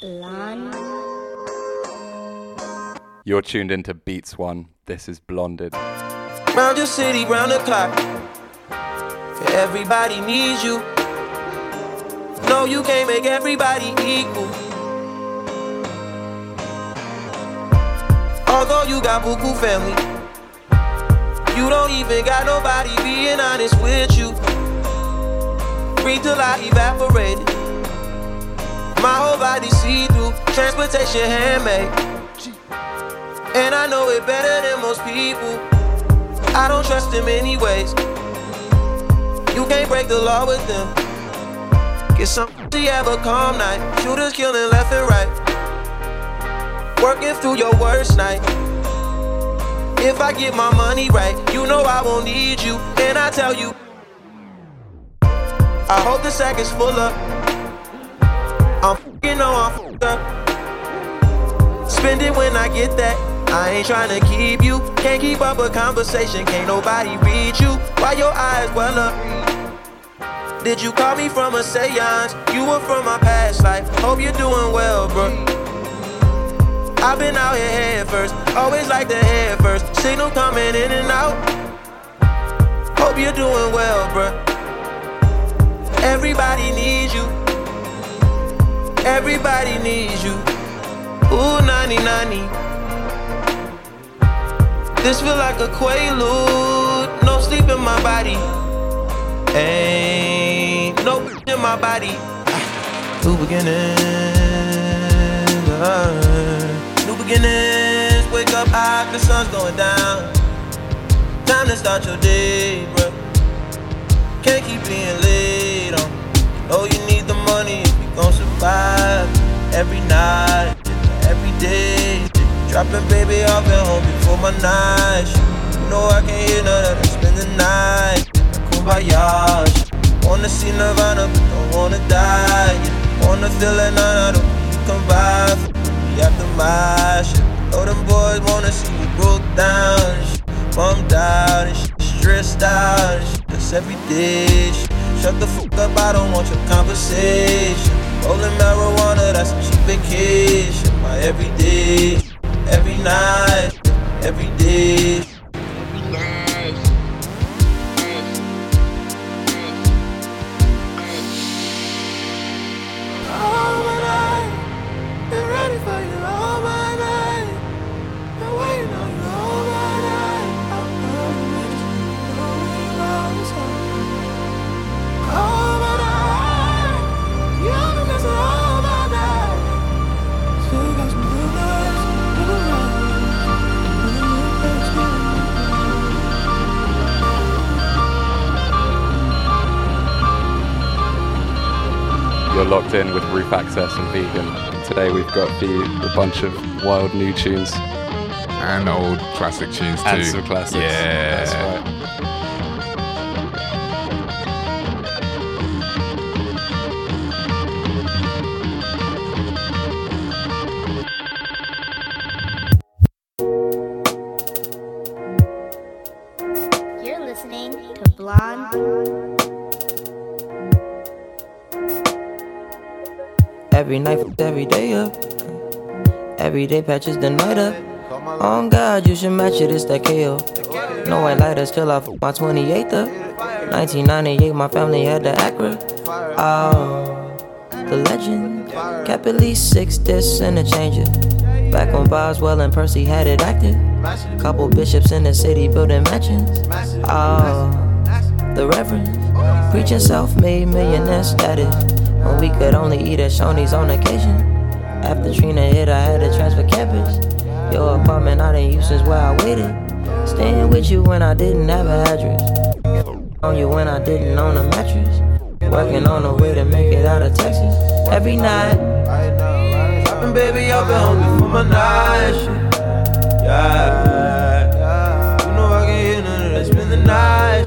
Blonde. You're tuned into Beats One. This is Blonded. Round your city, round the clock. Everybody needs you. No, you can't make everybody equal. Although you got buku family, you don't even got nobody being honest with you. Breathe till I evaporated. My whole body see through, transportation handmade. And I know it better than most people. I don't trust them anyways. You can't break the law with them. Get some to have a calm night. Shooters killing left and right. Working through your worst night. If I get my money right, you know I won't need you. And I tell you, I hope the sack is full up. I'm know I'm fucked up. Spend it when I get that. I ain't trying to keep you. Can't keep up a conversation. Can't nobody read you. Why your eyes well up? Did you call me from a seance? You were from my past life. Hope you're doing well, bro. I've been out here head first. Always like the head first. Signal coming in and out. Hope you're doing well, bro. Everybody needs you. Everybody needs you. Ooh, 90 90. This feel like a quaalude. No sleep in my body. Ain't no in my body. New beginnings. Uh, new beginnings. Wake up high, the sun's going down. Time to start your day, bro. Can't keep being late on. Oh, you survive. Every night, every day. Dropping baby off at home before my night. You know I can't hear none of. Spend the night. Kumbaya. Wanna see Nirvana, but don't wanna die. Wanna feel it, nah, I don't you come by for me after my shit. Know them boys wanna see you broke down, bummed out and shit. stressed out. And shit. That's every day. Shit. Shut the fuck up, I don't want your conversation. Rolling marijuana, that's a cheap vacation. My everyday, every night, every day. You're locked in with Roof Access and Vegyn. Today we've got for you a bunch of wild new tunes And old classic tunes too. and some classics. Yeah. That's right. Every day up. Every day patches the night up. On God, you should match it, it's that KO. No white lighters till I fuck my 28th up. 1998, my family had the Acura. Oh, the legend. Kept at least six discs and a changer. Back when Boswell and Percy had it active. Couple bishops in the city building mansions. Oh, the Reverend. Preaching self made millionaire status. When we could only eat at Shoney's on occasion. After Trina hit, I had to transfer campus. Your apartment I didn't use since where I waited. Staying with you when I didn't have an address. On you when I didn't own a mattress. Working on a way to make it out of Texas. Every night. Dropping baby up at home for my night. Yeah. You know I can hear none of that. Spend the night.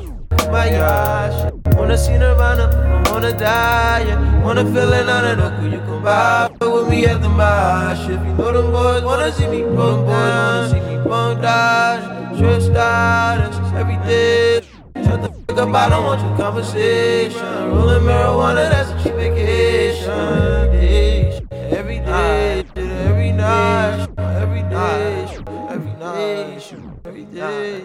My shit. Wanna see Nirvana, wanna die, yeah. Wanna feel another knuckle, you come by with me at the mosh. If you know them boys wanna see me bump down, see me bump dodge, trip stardust, every day. Shut the fuck up, I don't want your conversation. Rolling marijuana, that's a cheap vacation. Day, every day, every night, every day, every night, every day,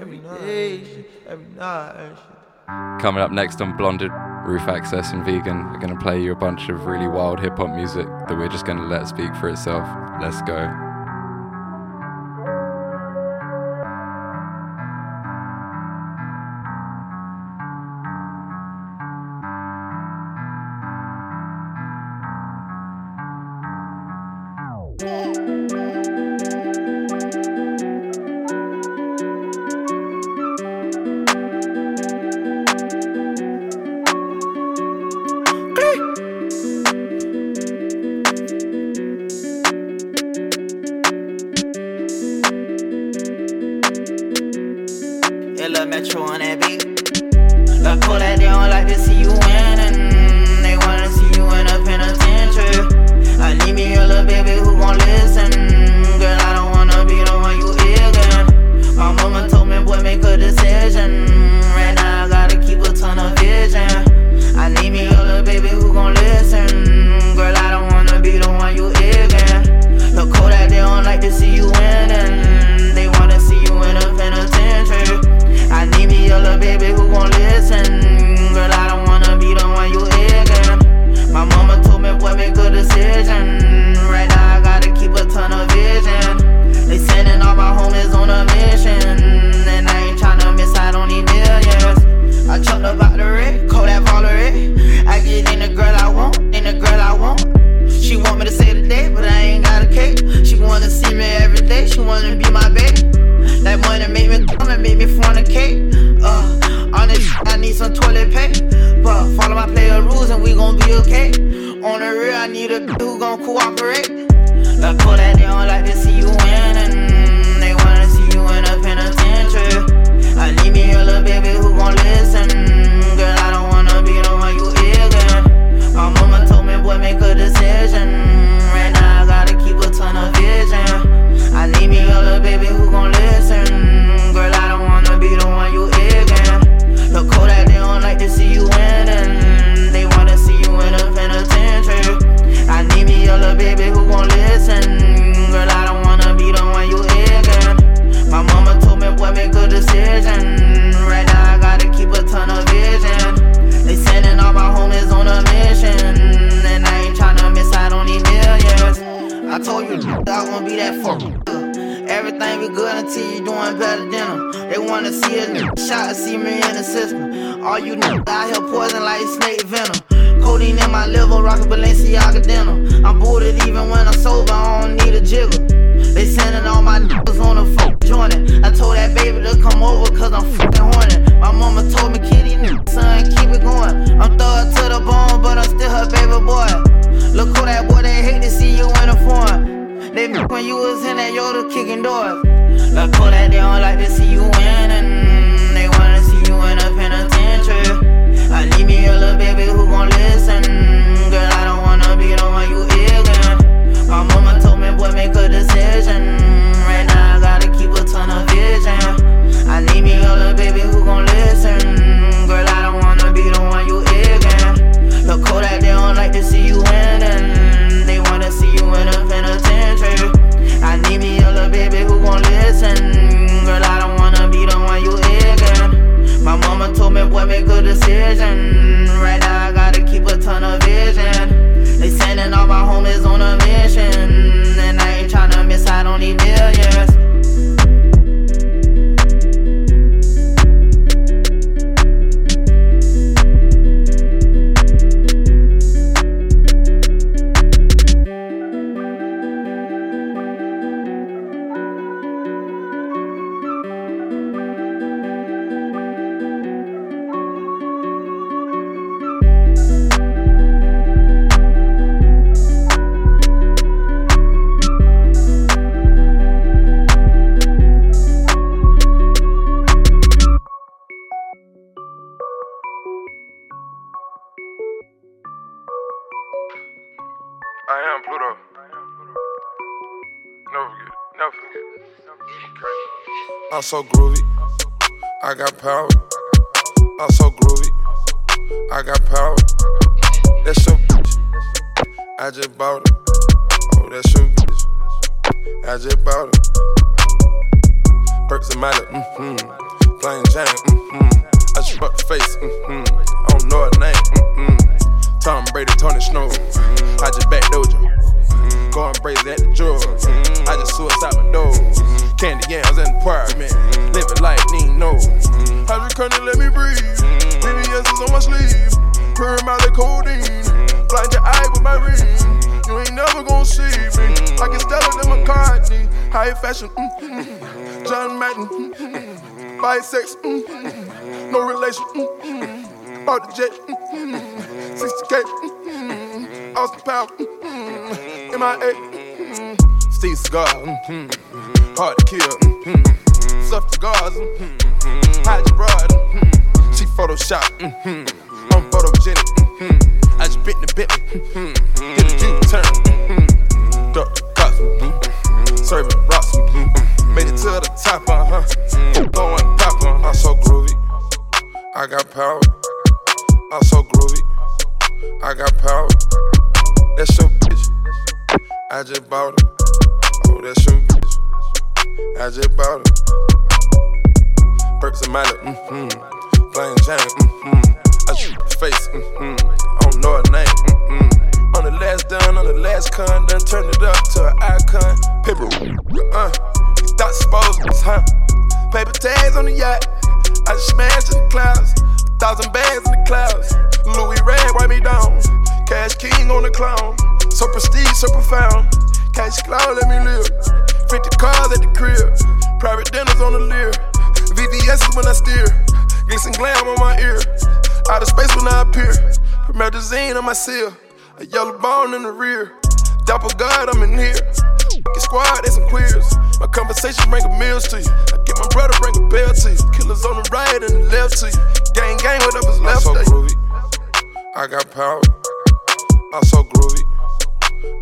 every night, every night. Coming up next on Blonded Roof Access and Vegyn, we're going to play you a bunch of really wild hip hop music that we're just going to let speak for itself. Let's go. shot see me in the system. All you know, I here poison like snake venom. Codeine in my liver, rockin' Balenciaga denim. I'm booted even when I'm sober, I don't need a jiggle. They sending all my niggas on the fuck joining. I told that baby to come over cause I'm fucking horny. My mama told me, kitty nigga, son, keep it going. I'm thug to the bone, but I'm still her baby boy. Look who that boy, they hate to see you in a form. They when you was in that Yoda kicking doors. Look who that they don't like to see you winning. me a little baby who gon' listen. Girl, I don't wanna be the one you ignorant. My mama told me, boy, make a decision. Right now, I gotta keep a ton of vision. I need me a little baby who gon' listen. Girl, I don't wanna be the one you ignorant. The Kodak, they don't like to see you winning. They wanna see you in a penitentiary. I need me a little baby who gon' listen. Girl, I don't wanna be the one you ignorant. My mama told me, boy, make a decision. I'm so groovy. I got power. I'm so groovy. I got power. That's your bitch. I just bought it. Oh, that's your bitch. I just bought it. Perks and Miley, mm-hmm. Plain Jane, mm-hmm. I just fucked the face, mm-hmm. I don't know her name, mm-hmm. Tom Brady, Tony Snow, mm-hmm. I just back dojo. Mm-hmm. Going crazy at the jewel. Mm-hmm. I just suicide my door. Mm-hmm. Candy yams the apartment. Mm-hmm. Living life, need no. Mm-hmm. Couldn't let me breathe. Mm-hmm. BBS is on my sleeve. Purr my codeine. Blind your eye with my ring. You ain't never gonna see me. I can style it McCartney. High fashion. Mm-hmm. John Madden. Mm-hmm. Bisex. Mm-hmm. No relation. Mm-hmm. The jet. Mm-hmm. 60K. Mm-hmm. Austin Power. Mm-hmm. MIA. Mm-hmm. Steve Cigar. Mm-hmm. Hard to kill. Mm-hmm. Soft cigars. Mm-hmm. Hide your broad. Mm-hmm. She Photoshop. Mm-hmm. I'm photogenic. Mm-hmm. I just bit the bit. Mm-hmm. Did a. Mm-hmm. Duck the cops. Mm-hmm. Serving rocks. Mm-hmm. Made it to the top, uh-huh. Throwing pop, uh-huh. I'm so groovy. I got power. I'm so groovy. I got power. That's your bitch. I just bought it. Oh, that's bitch. I just bought it. Perks and Miley, mm-hmm. Plain Jane, mm-hmm. I shoot the face, mm-hmm. I don't know her name, mm-hmm. On the last done, on the last con, done turned it up to an icon. Paper, uh, these thoughts exposed, huh? Paper tags on the yacht. Promethazine on my seal. A yellow bone in the rear. Dapper God, I'm in here. Get squad, they some queers. My conversation bring a meals to you. I get my brother bring a bell to you. Killers on the right and the left to you. Gang, gang, whatever's left. I'm so groovy. I got power. I'm so groovy.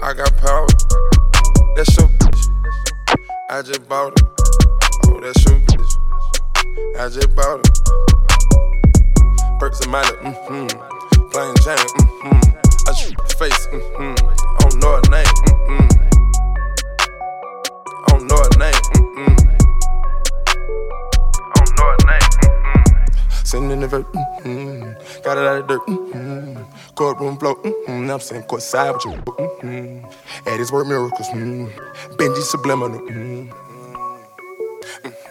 I got power. That's your bitch. I just bought it. Oh, that's your bitch. I just bought it. Perks and Miley, mm-hmm. Plain Jane, mm-hmm. I the face, mm-hmm. I don't know her name, mm-hmm. I don't know her name, mm-hmm. I don't know her name, mm-hmm. Sitting in the vert, mm-hmm. Got it out of dirt, mm-hmm. Courtroom flow, mm-hmm. I'm sitting courtside with you, mm-hmm. At his work miracles, mm-hmm. Benji subliminal, mm-hmm.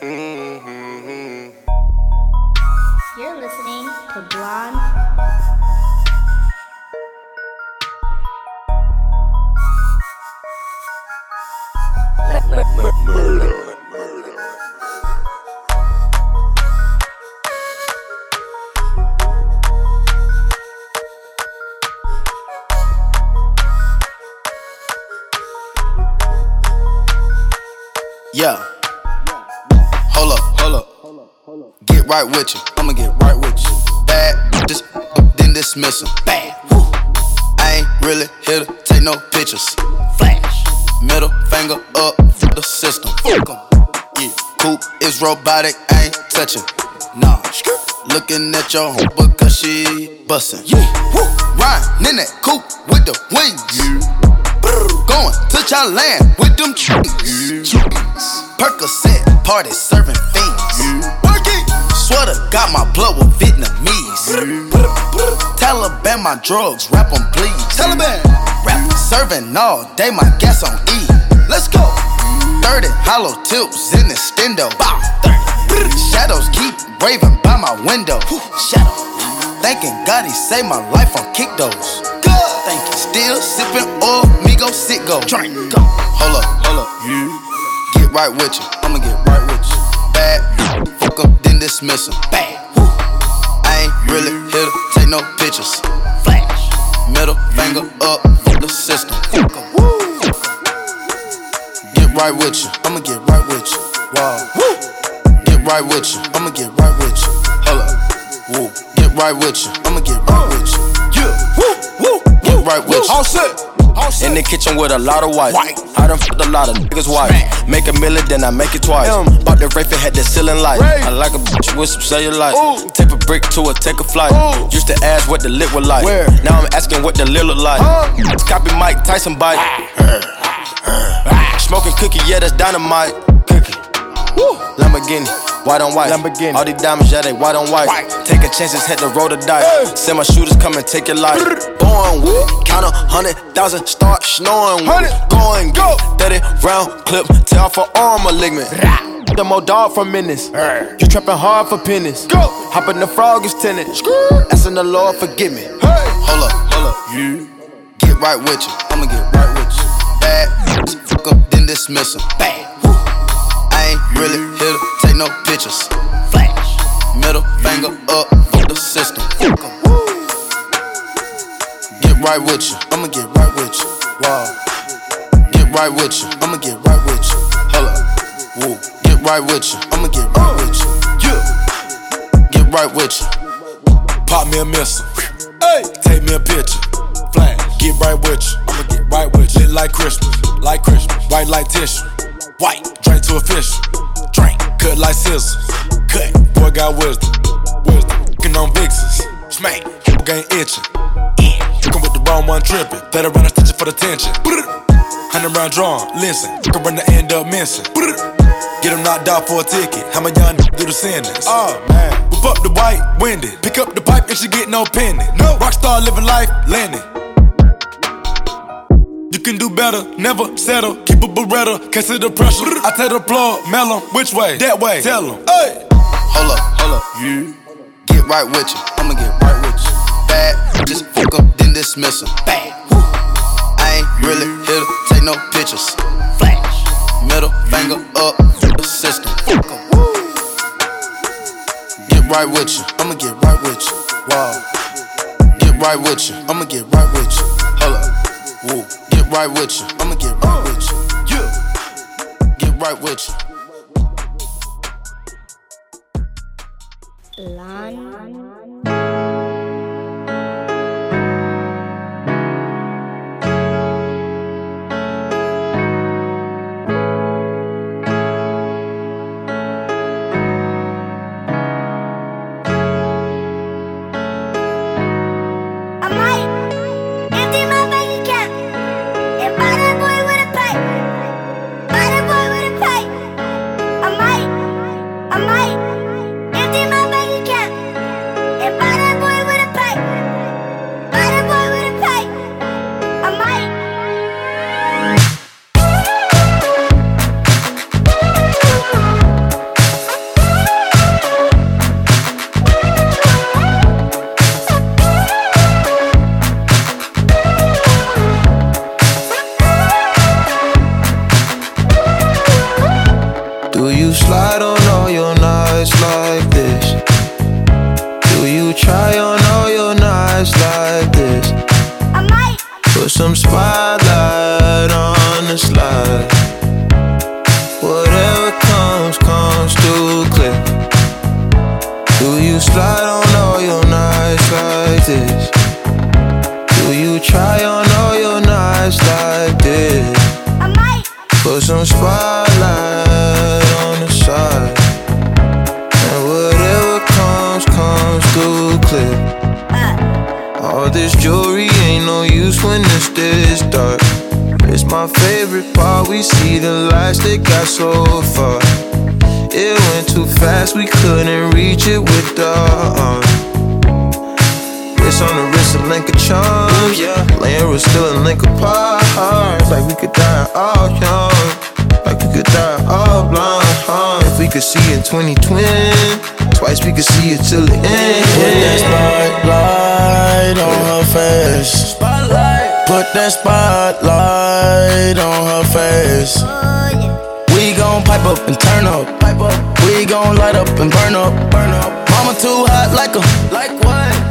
Mm-hmm. You're listening to Blonde. Yeah. Hold up, hold up. Get right with you. I'ma get right with you. Bad bitches, then dismiss them. Bad. I ain't really here to take no pictures. Flash. Middle finger up for the system. Fuck 'em. Yeah. Coupe is robotic, I ain't touching. Nah. Looking at your hoe because she bustin'. Yeah. Woo. Riding in that coupe with the wings. Yeah. Going to Thailand with them cheeks. Percocet, party serving fiends. Swear to God, my blood was Vietnamese. Taliban, my drugs, rap on please. Taliban. Rap serving all day, my gas on E. Let's go. 30 hollow tips in the stendo. Bow. 30. Shadows keep raving by my window. Shadow. Thanking God he saved my life on kick those. Thank you. Still sipping oil, me go sit go. Drink. Go. Hold up, hold up. Get right with you. I'ma get right with you. Bad. Fuck 'em, then dismiss 'em. Bad. I ain't really here to take no pictures. Flash. Middle finger up for the system. Get right with you. I'ma get right with you. Wow. Get right with you. I'ma get right with you. Hold up. Woo. Get right with you. I'ma get right with you. Yeah. Woo. Woo. Get right with you. All set. All set. In the kitchen with a lot of white. White. I done fucked a lot of niggas' wife. Make a million, then I make it twice. M. Bought the Wraith, it had the ceiling light. Ray. I like a bitch with some cellulite. Ooh. Tip a brick to her, take a flight. Ooh. Used to ask what the lit was like. Where? Now I'm asking what the lil look like. Huh? It's copy Mike Tyson bite. Ah. Ah. Ah. Smoking cookie, yeah, that's dynamite. Cookie. Lamborghini. white on white. Lamborghini. All these diamonds, yeah, they white on white. White. Taking chances, had to roll the dice. Send my shooters come and take your life. Born with it, count a hundred thousand, start snoring with it. Going go, 30 round clip, tell for arm malignant. The mo dog from Menace. You trapping hard for pennies. Go. Hop in the frog is tenant. Asking the Lord forgive me. Hold up, hold up. You get right with you. I'ma get right with you. Bad fuck up, then dismiss 'em. Bad. Woo. I ain't really here to take no pictures. Flash. Middle finger up for the system. Get right with you. I'ma get right with you. Wow. Get right with you. I'ma get right with you. Hold up. Woo. Get right with you. I'ma get right with you. Yeah. Get right with you. Pop me a missile. Hey, take me a picture. Flash, get right with you. I'ma get right with you. Lit like Christmas, like Christmas. White like tissue. White, drink to a fish. Cut like scissors. Cut, boy got wisdom. Wisdom, fucking on vixens. Smack, game itching. Fucking with the wrong one tripping. Better run a stitching for the tension. Hundred round drawn, listen. Fucking run the end up missing. Get him knocked out for a ticket. How my young do the sentence? Oh man. Whip up the white, winded. Pick up the pipe and she get no penny. No. Rockstar living life, landing. You can do better, never settle. Keep a beretta, can't the pressure. I tell the plug, mellow, which way? That way. Tell him. Hey. Hold up, hold up. You get right with you. I'ma get right with you. Bad bitches, fuck up, then dismiss 'em. Bad. I ain't really here to take no pictures. Flash. Middle finger up the system. Fuck 'em. Get right with you. I'ma get right with you. Wow. Get right with you. I'ma get right with you. Hold up. Woo. Get right with you. I'ma get right uh, with you. Yeah. Get right with you. Blonde. The a charms. Yeah. Laying was still a link apart. Like we could die all young. Like we could die all blind. Huh? If we could see in 2020, twice we could see it till the end. Put that spotlight on her face. Spotlight. Put that spotlight on her face. We gon' pipe up and turn up. Pipe up. We gon' light up and burn up. Burn up. Mama too hot like a like what?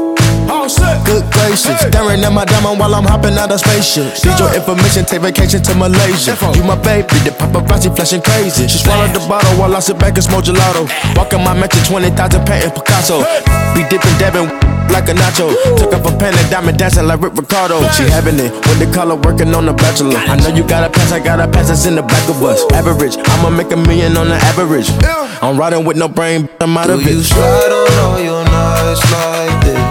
Good gracious, staring at my diamond while I'm hopping out of spaceship. Need your information, take vacation to Malaysia. You my baby, the paparazzi flashing crazy. She swallowed the bottle while I sit back and smoke gelato. Walking my mansion, 20,000 painting Picasso. Be dipping, dabbing like a nacho. Took off a pen and diamond dancing like Rick Ricardo. She having it with the color working on the bachelor. I know you got a pass, I got a pass that's in the back of us. Average, I'ma make a million on the average. I'm riding with no brain, I'm out of it. You slide on all your nights like this.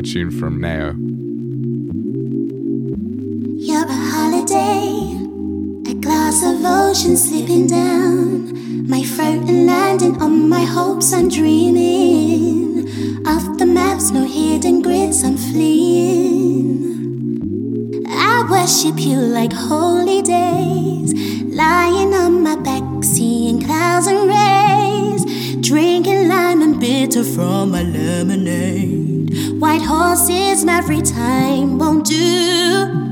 a tune from Neo. You're a holiday, a glass of ocean slipping down. My throat and landing on my hopes, I'm dreaming. Off the maps, no hidden grids, I'm fleeing. I worship you like holy days, lying on my back, seeing clouds and rays, drinking lime and bitter from my lemonade. White horses, and every time won't do. Do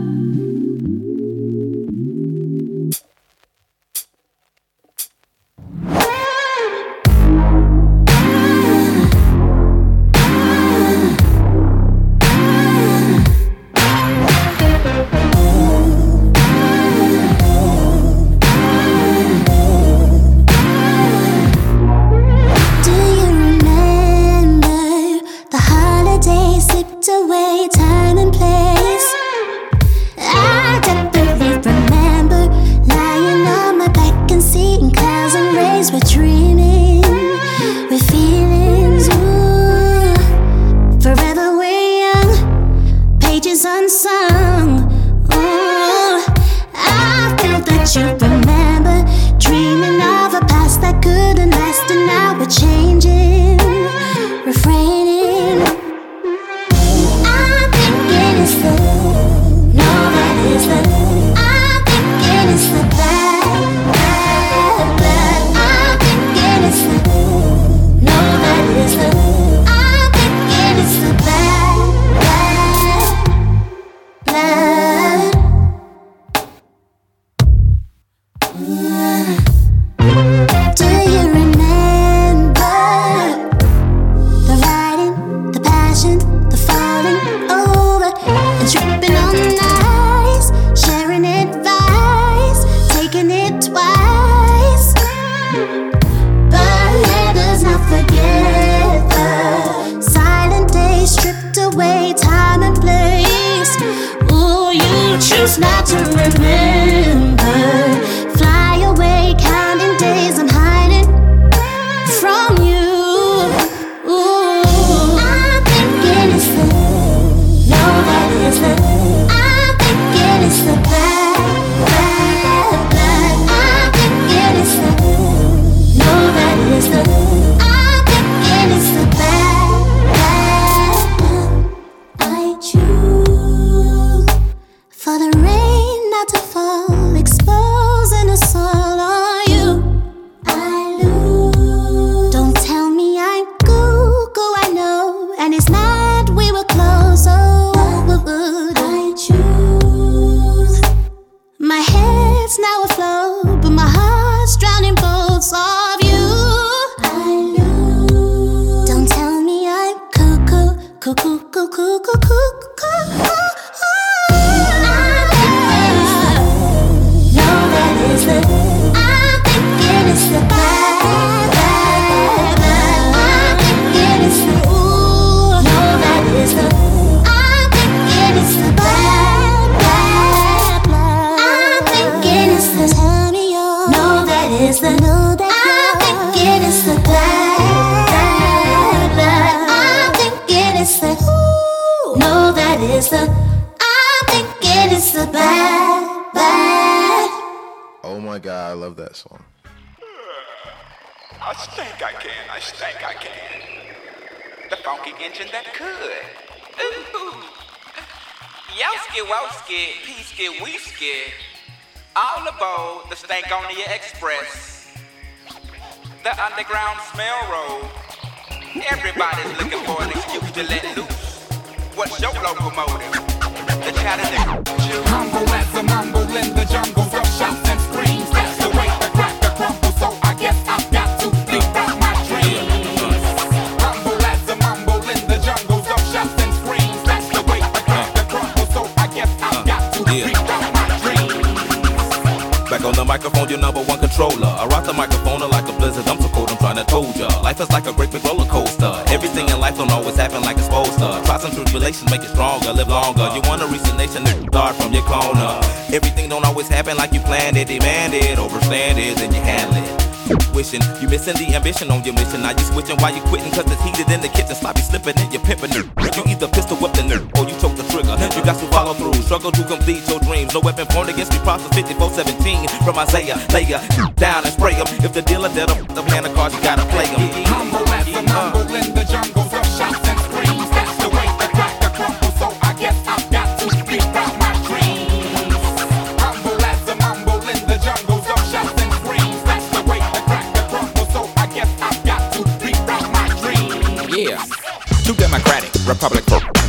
Why while you quitting, cause it's heated in the kitchen. Sloppy slipping and you're pimping nerd. You either pistol whip the nerd or oh, you choke the trigger. You got to follow through, struggle to complete your dreams. No weapon formed against me, props 5417 from Isaiah. Lay down and spray em. If the dealer dead, the plan of cards, you gotta play.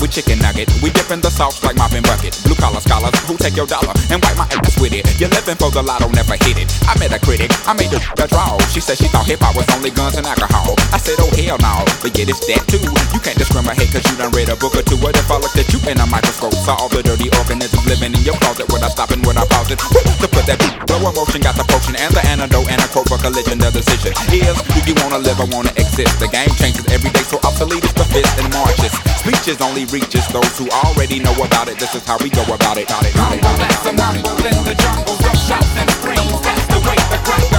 with chicken nugget. We dipping the sauce like mopping bucket. Blue collar scholars who take your dollar and wipe my ass with it. You're living for the lotto, never hit it. I met a critic, I made the, draw. She said she thought hip hop was only guns and alcohol. I said, oh hell no, but yeah, it's that too. You can't discriminate cause you done read a book or two. What if I looked at you in a microscope? Saw all the dirty organisms living in your closet. Would I stop and would I pause it? to put that beat, blow emotion, got the potion and the antidote and a quote for collision. The decision is, do you wanna live or wanna exist? The game changes every day, so obsolete is the fist and marches. Speeches only read preachers, those who already know about it. This is how we go about it. About it, about it, about it. About it, about it. the jungle of shouts and screams. That's the way the crowd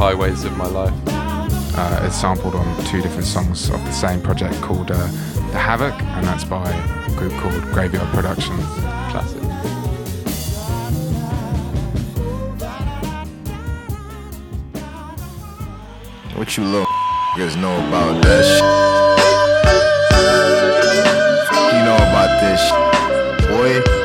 highways of my life. Uh, it's sampled on two different songs of the same project called uh, The Havoc, and that's by a group called Graveyard Productions. Classic. What you little guys know about that shit? You know about this boy?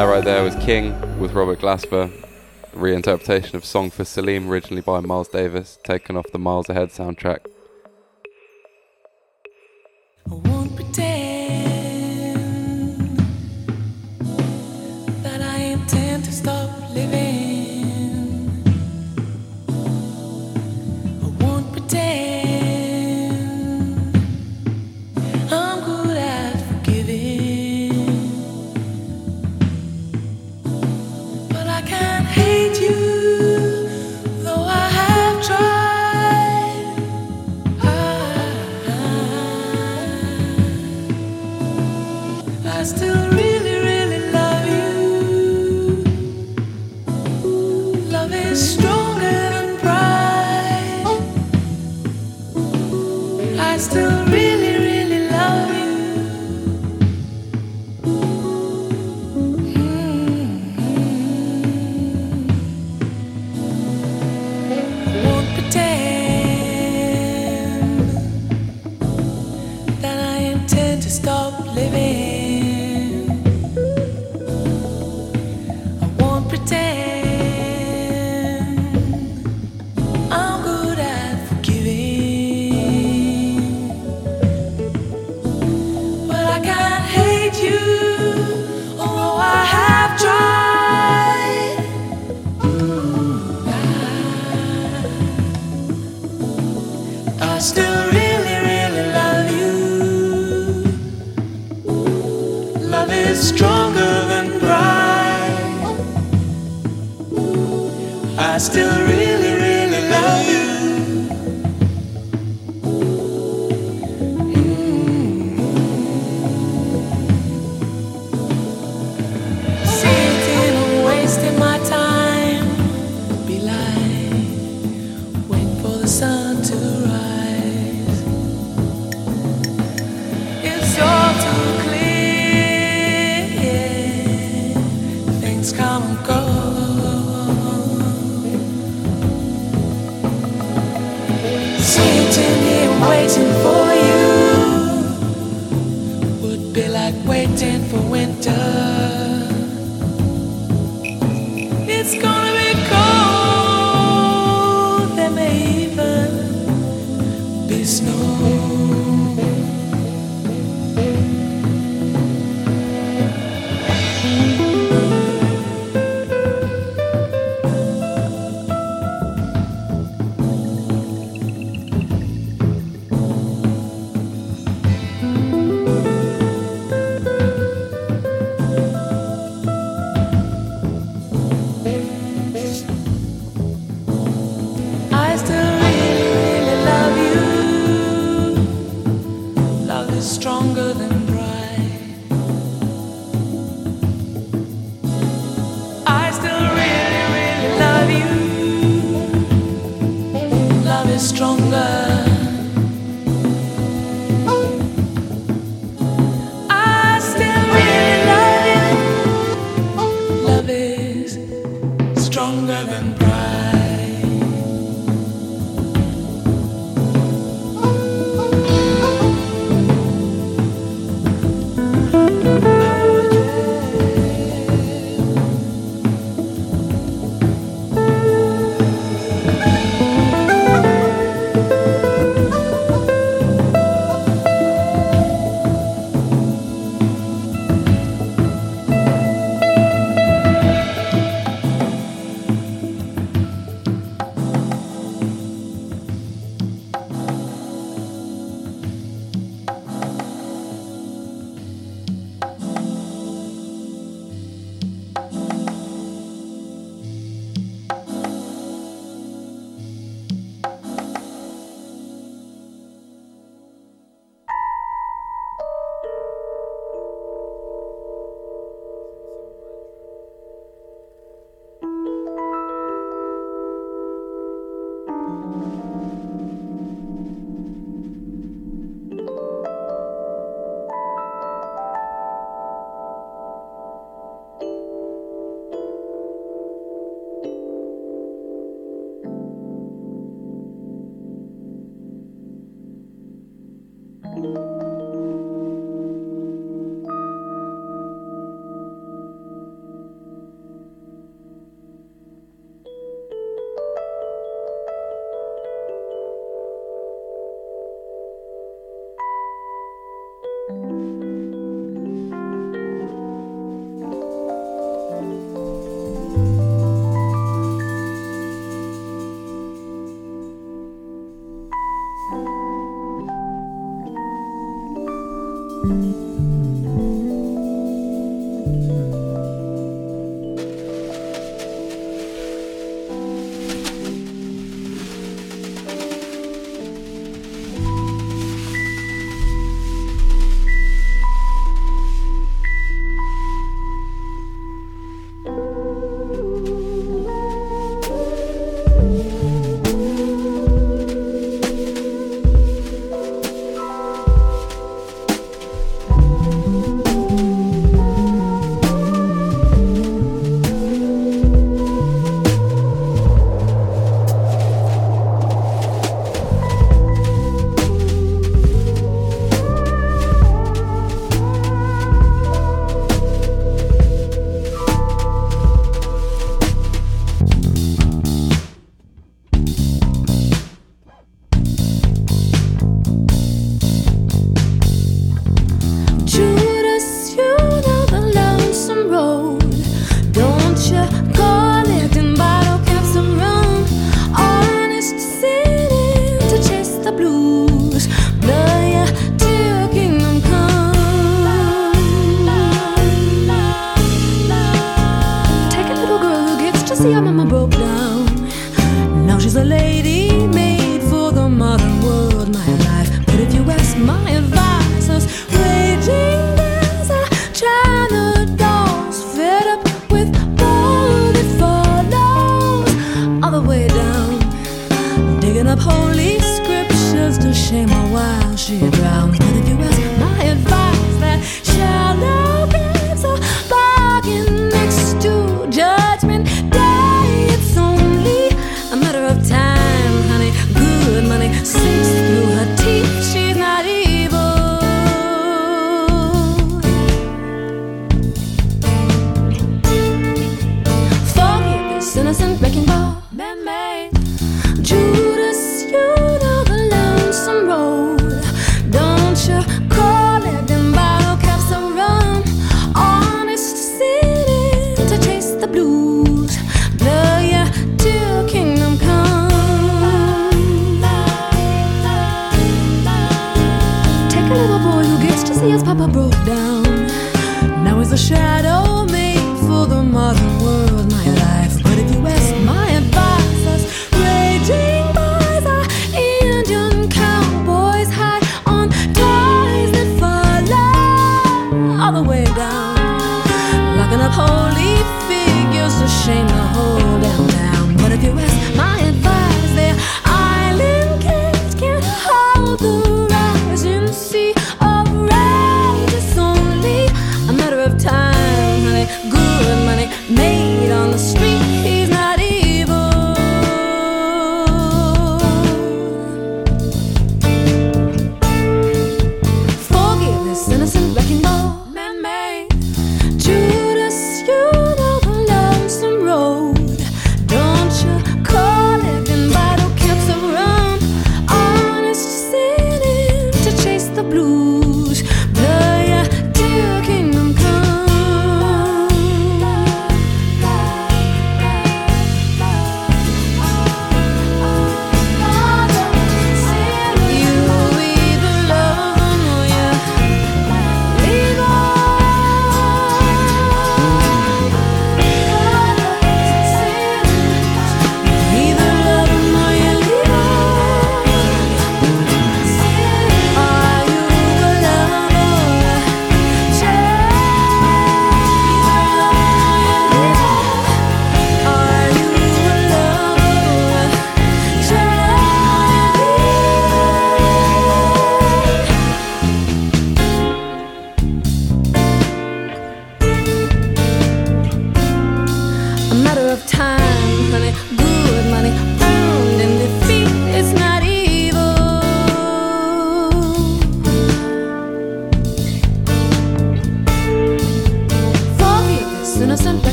That right there was King with Robert Glasper, reinterpretation of Song for Selim, originally by Miles Davis, taken off the Miles Ahead soundtrack.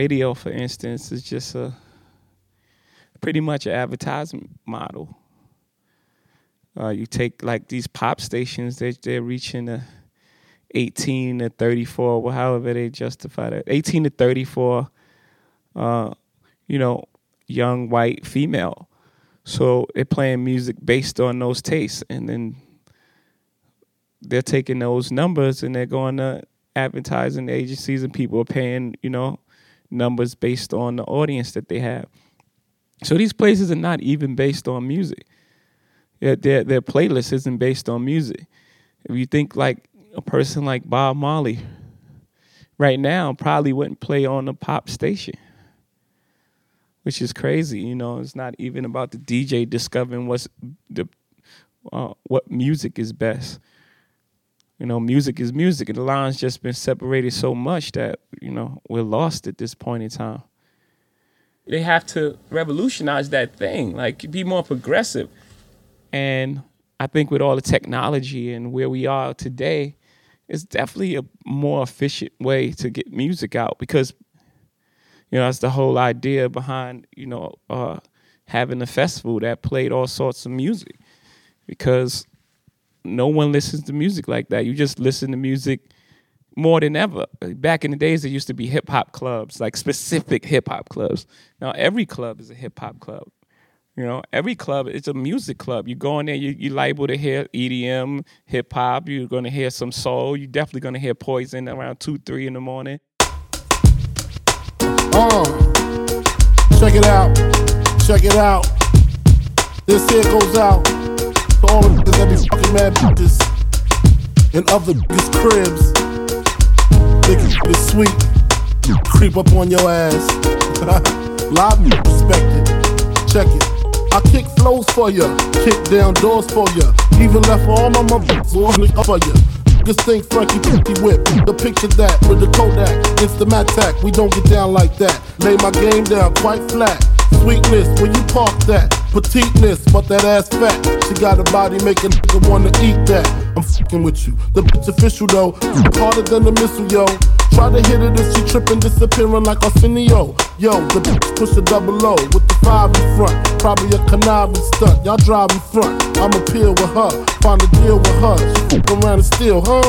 Radio, for instance, is just a pretty much an advertisement model. Uh, you take like these pop stations, they they're reaching a 18 to 34, well, however they justify that. 18 to 34, uh, you know, young white female. So they're playing music based on those tastes, and then they're taking those numbers and they're going to advertising agencies, and people are paying, you know, numbers based on the audience that they have. So these places are not even based on music. Their, their, their playlist isn't based on music. If you think like a person like Bob Marley, right now probably wouldn't play on a pop station, which is crazy. You know, it's not even about the DJ discovering what's the uh, what music is best. You know, music is music, and the line's just been separated so much that you know we're lost at this point in time. They have to revolutionize that thing, like be more progressive. And I think with all the technology and where we are today, it's definitely a more efficient way to get music out because you know that's the whole idea behind you know uh, having a festival that played all sorts of music because no one listens to music like that. You just listen to music more than ever. Back in the days, there used to be hip hop clubs, like specific hip hop clubs. Now every club is a hip hop club. You know, every club it's a music club. You go in there, you you liable to hear EDM, hip hop. You're gonna hear some soul. You're definitely gonna hear Poison around two, three in the morning. Uh, check it out. Check it out. This here goes out the niggas that be fucking mad bitches in other bitches' cribs. Think it's sweet. Creep up on your ass. Live me, respect it. Check it. I kick flows for ya, kick down doors for ya. Even left all my motherfuckers on for ya. Niggas think Frankie Pinky Whip. The picture that with the Kodak. It's the Mattack. We don't get down like that. Lay my game down quite flat. Sweetness, when you park that. Petiteness, but that ass fat. She got a body making nigga wanna eat that. I'm fucking with you. The bitch official though. Harder than the missile, yo. Try to hit it if she tripping, disappearing like Arsenio. Yo, the bitch push a double O with the five in front. Probably a conniving stunt. Y'all drive in front. I'ma peel with her. Find a deal with her. She fuck around and steal, huh?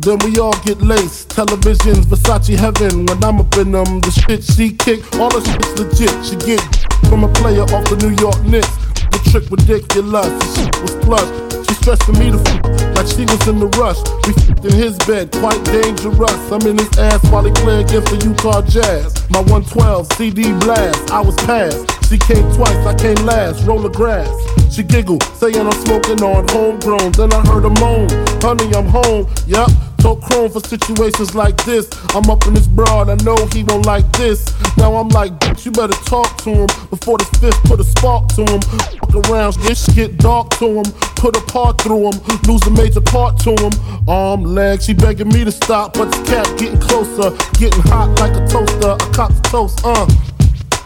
Then we all get laced. Televisions, Versace heaven. When I'm up in them, the shit she kick, all the shit's legit. She get from a player off the New York Knicks. The trick ridiculous. The shit was plush. She stressing me to fuck like she was in the rush. We fucked in his bed, quite dangerous. I'm in his ass while he play against the Utah Jazz. My 112 CD blast, I was passed. She came twice, I came last. Roll the grass. She giggled, saying I'm smoking on homegrown. Then I heard her moan, honey, I'm home. Yup, told chrome for situations like this. I'm up in this broad, I know he won't like this. Now I'm like, bitch, you better talk to him before this fifth put a spark to him. Fuck around, this shit dark to him. Put a part through him, lose a major part to him. Arm, leg, she begging me to stop, but the cat getting closer, getting hot like a toaster. I cop the toast, uh.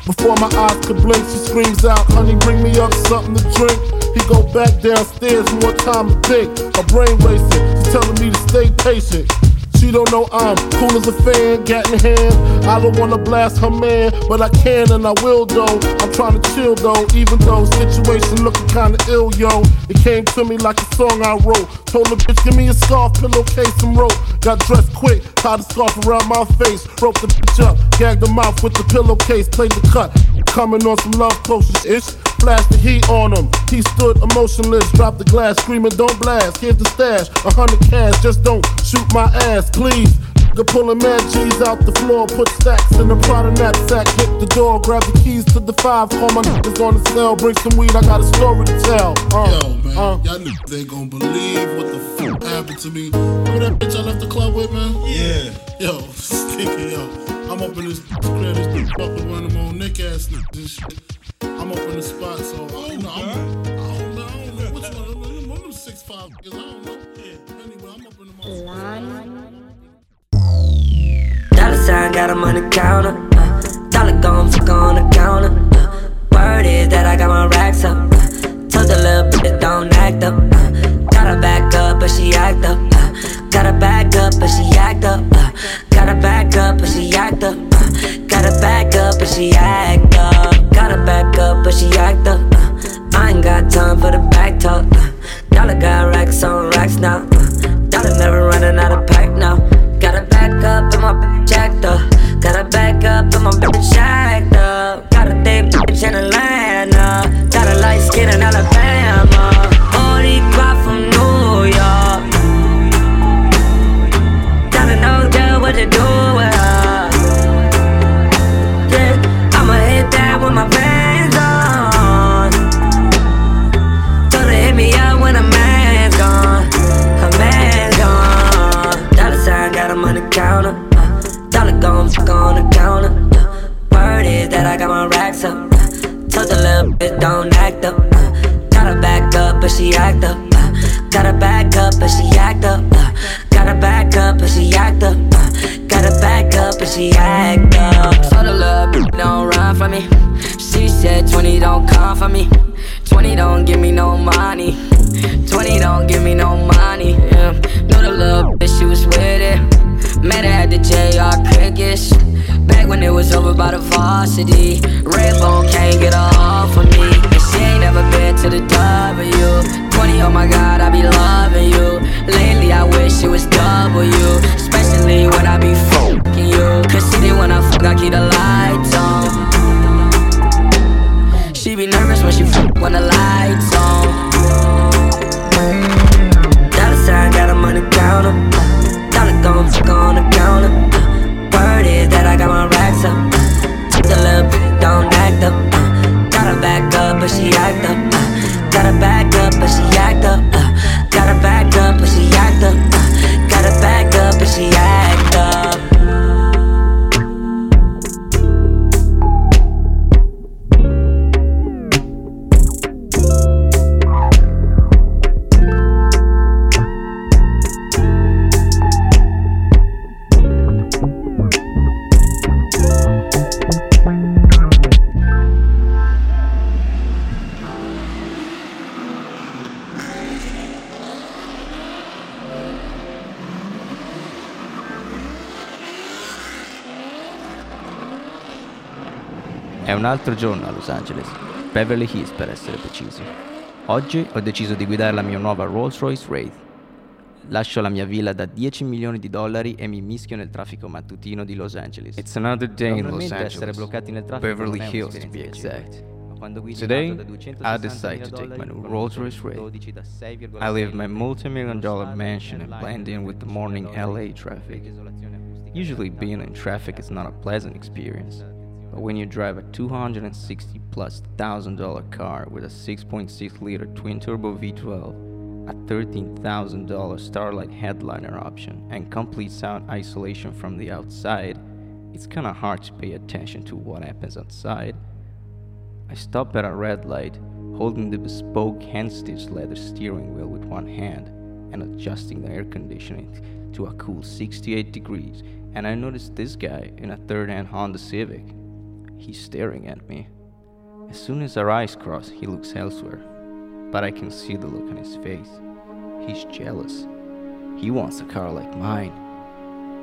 Before my eyes could blink, she screams out, honey, bring me up something to drink. He go back downstairs, more time to think. My brain racing, she's telling me to stay patient. She don't know I'm cool as a fan, gat in hand. I don't wanna blast her man, but I can and I will though. I'm trying to chill though, even though situation looking kinda ill, yo. It came to me like a song I wrote. Told the bitch, give me a scarf, pillowcase, and rope. Got dressed quick, tied the scarf around my face, roped the bitch up, gagged the mouth with the pillowcase, played the cut. Coming on some love potions ish. Flash the heat on him. He stood emotionless, dropped the glass, screaming, Don't blast. Here's the stash, a hundred cash, just don't shoot my ass, please. Nigga pulling mad G's out the floor, put stacks in the Prada knapsack, hit the door, grab the keys to the five, call my niggas on the cell, bring some weed, I got a story to tell. Uh, Yo, man, uh. y'all niggas ain't gonna believe what the fuck happened to me. Remember that bitch I left the club with, man? Yeah. Yo, stinky, yo. I'm up in this crib, this bitch fuck with one of them old Nick ass niggas and shit. I'm up in the spot, so you know, I'm, I don't know, I don't know which one. of them- One of them six five niggas, I don't know. Yeah. Anyway, I'm up in the Dollar sign got him on the counter. Uh, dollar gon' fuck on the counter. Uh, word is that I got my racks up. Uh, told the little bitch don't act up. Uh, gotta back up, but she act up. Uh, gotta back up, but she act up. Uh, gotta back up, but she act up. Uh, gotta back up, but she act up. Gotta back up, but she act up. Uh, I ain't got time for the back talk. Uh, dollar got racks on racks now. Uh, dollar never running out and my bitch jacked bitch don't act up. Uh, gotta back up, but she act up. Uh, gotta back up, but she act up. Uh, gotta back up, but she act up. Uh, gotta back up, but she act up. Told the bitch don't run from me. She said 20 don't come for me. 20 don't give me no money. 20 don't give me no money. Yeah. Know the little bitch, she was with it. Met her at the JR Crickets. Back when it was over by the varsity. Redbone can't get her off of me. And she ain't never been to the W. 20 oh my god, I be loving you. Lately, I wish it was W, especially when I be fucking you. Cause see when I fuck, I keep the lights on. She be nervous when she fuck when the lights on. Dollar sign got a money counter. Dollar gon' fuck on the counter. Got my racks up. Took a little bit, don't act up. Gotta back up, but she act up. Gotta back up, but she act up. Un altro giorno a Los Angeles, Beverly Hills per essere precisi. Oggi ho deciso di guidare la mia nuova Rolls Royce Wraith. Lascio la mia villa da 10 milioni di dollari e mi mischio nel traffico mattutino di Los Angeles. It's another day in Los Angeles. essere bloccati nel traffico Beverly non è Hills, to be exact. Today, I 260 decide to take my new Rolls Royce Wraith. 12 da 6,6 I leave my multi-million dollar mansion and blend in with the morning LA traffic. Usually being in traffic is not a pleasant experience, but when you drive a 260 plus thousand dollar car with a 6.6 liter twin turbo V12, a $13,000 Starlight headliner option, and complete sound isolation from the outside, it's kinda hard to pay attention to what happens outside. I stop at a red light, holding the bespoke hand stitched leather steering wheel with one hand and adjusting the air conditioning to a cool 68 degrees, and I notice this guy in a third hand Honda Civic. He's staring at me. As soon as our eyes cross, he looks elsewhere, but I can see the look on his face. He's jealous. He wants a car like mine.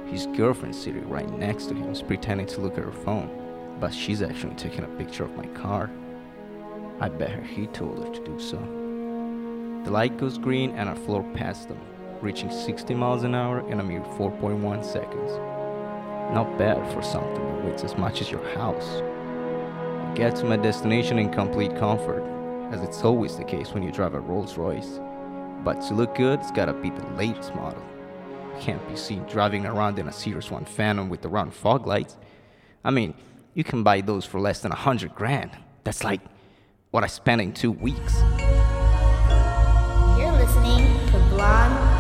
His girlfriend sitting right next to him is pretending to look at her phone, but she's actually taking a picture of my car. I bet her he told her to do so. The light goes green and I floor past them, reaching 60 miles an hour in a mere 4.1 seconds. Not bad for something that weighs as much as your house. I get to my destination in complete comfort, as it's always the case when you drive a Rolls Royce. But to look good, it's gotta be the latest model. Can't be seen driving around in a Series One Phantom with the round fog lights. I mean, you can buy those for less than a hundred grand. That's like what I spent in two weeks. You're listening to Blonde.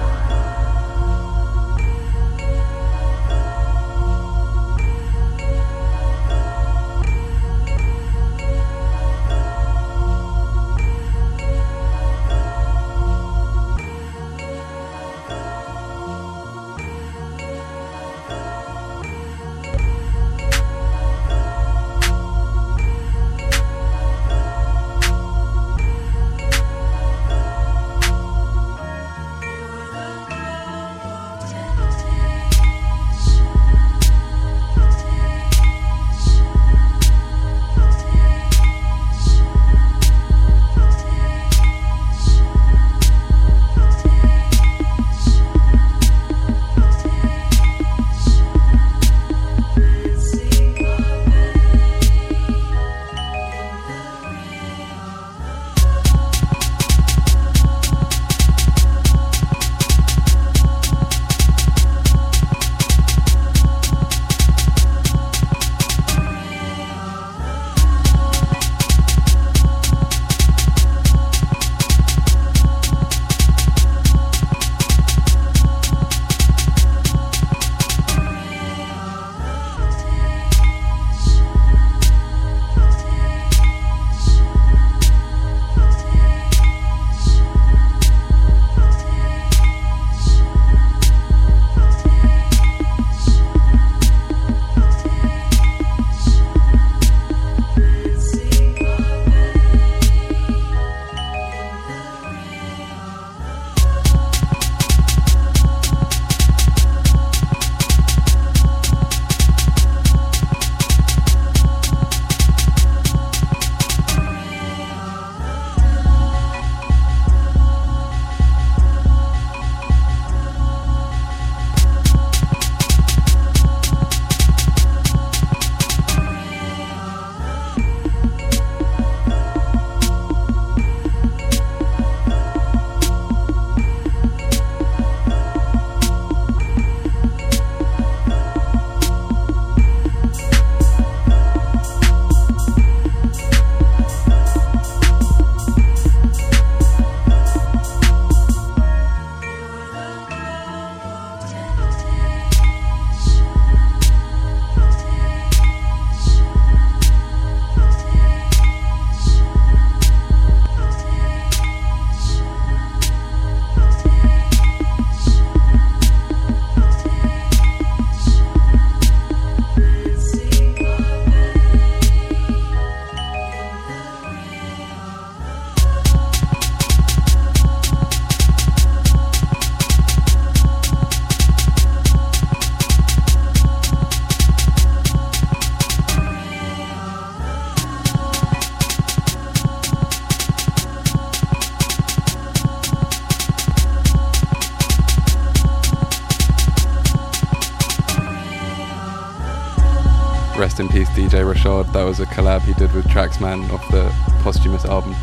Was a collab he did with Traxman off the posthumous album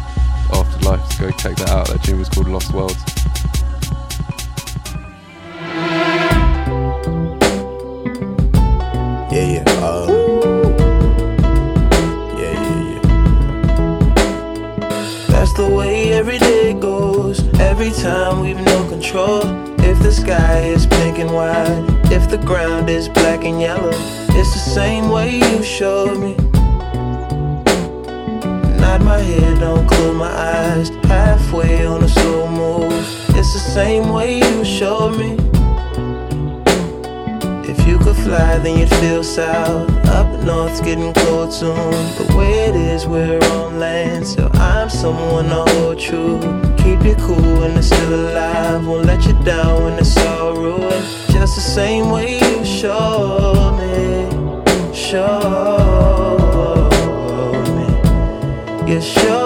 Afterlife. Go check that out. That tune was called Lost Worlds. Yeah, yeah. Uh, yeah, yeah, yeah. That's the way every day goes. Every time we've no control. If the sky is pink and white, if the ground is black and yellow, it's the same way you showed me. Nod my head, don't close my eyes. Halfway on a slow move. It's the same way you showed me. If you could fly, then you'd feel south. Up north's getting cold soon. The way it is, we're on land. So I'm someone to hold true. Keep you cool when it's still alive. Won't let you down when it's all ruined. Just the same way you showed me. Showed me. Showed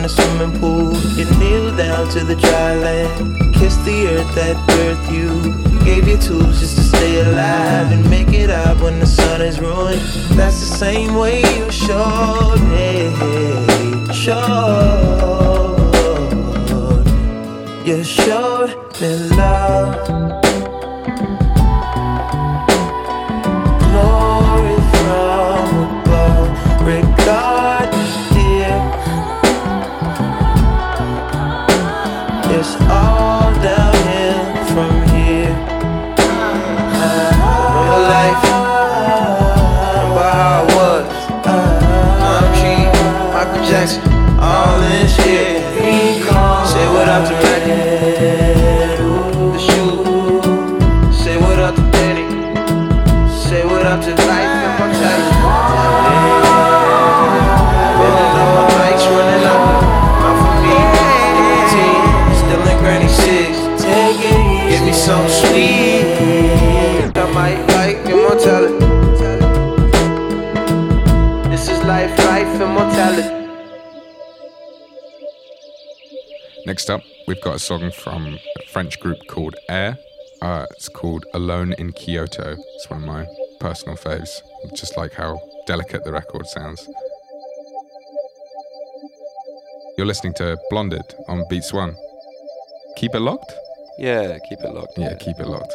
from the swimming pool, you kneel down to the dry land, kiss the earth that birthed you, gave you tools just to stay alive and make it out when the sun is ruined. That's the same way you showed me, showed. Got a song from a French group called Air. Uh, it's called Alone in Kyoto. It's one of my personal faves. Just like how delicate the record sounds. You're listening to Blonded on Beats One. Keep it locked? Yeah, keep it locked. Yeah, keep it locked.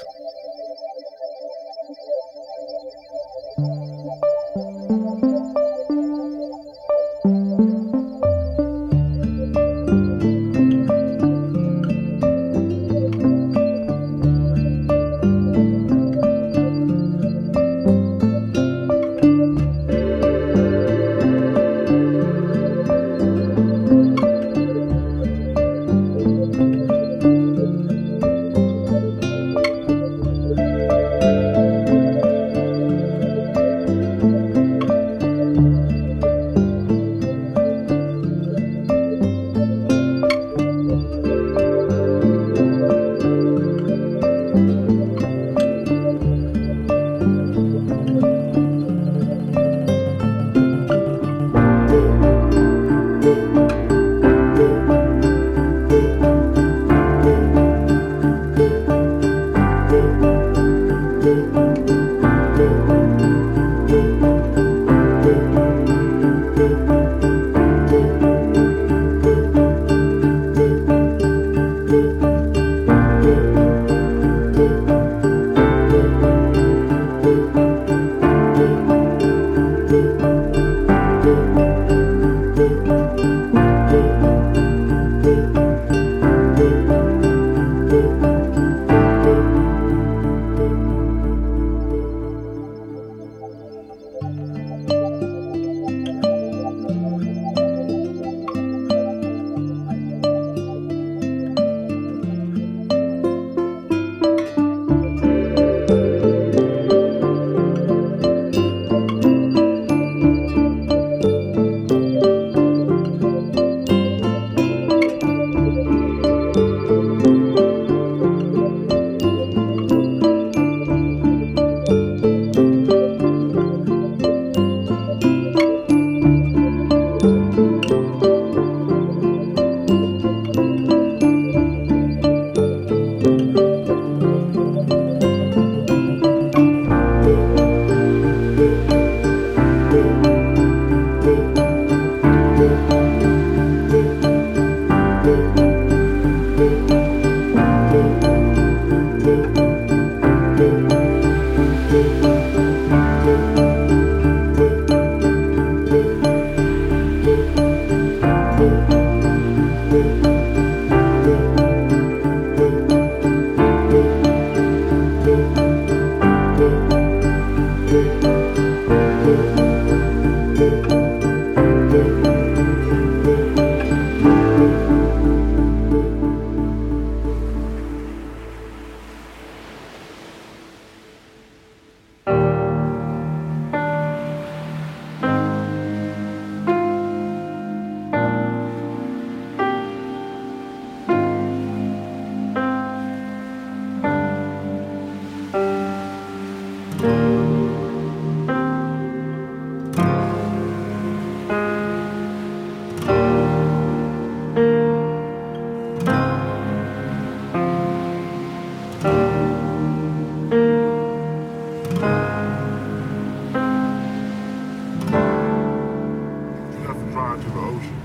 the ocean.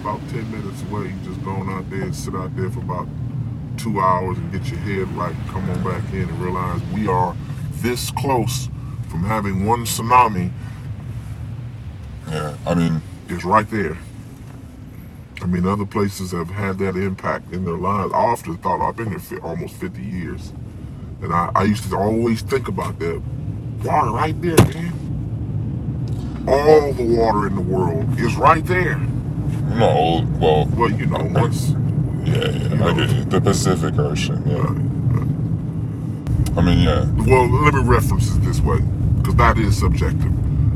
About 10 minutes away, you just going out there and sit out there for about two hours and get your head right, come on back in and realize we are this close from having one tsunami. Yeah, I mean, it's right there. I mean, other places have had that impact in their lives. I often thought I've been here for almost 50 years, and I, I used to always think about that water right there, man. All the water in the world is right there. No, well, well, you know, once. Yeah, yeah, I get you. The Pacific Ocean. Yeah. I mean, yeah. Well, let me reference it this way, because that is subjective.